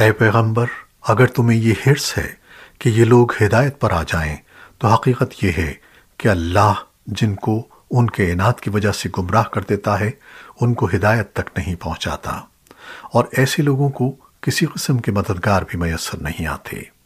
اے پیغمبر، اگر تمہیں یہ حرص ہے کہ یہ لوگ ہدایت پر آ جائیں، تو حقیقت یہ ہے کہ اللہ جن کو ان کے انات کی وجہ سے گمراہ کر دیتا ہے، ان کو ہدایت تک نہیں پہنچاتا۔ اور ایسے لوگوں کو کسی قسم کے مددگار بھی میسر نہیں آتے۔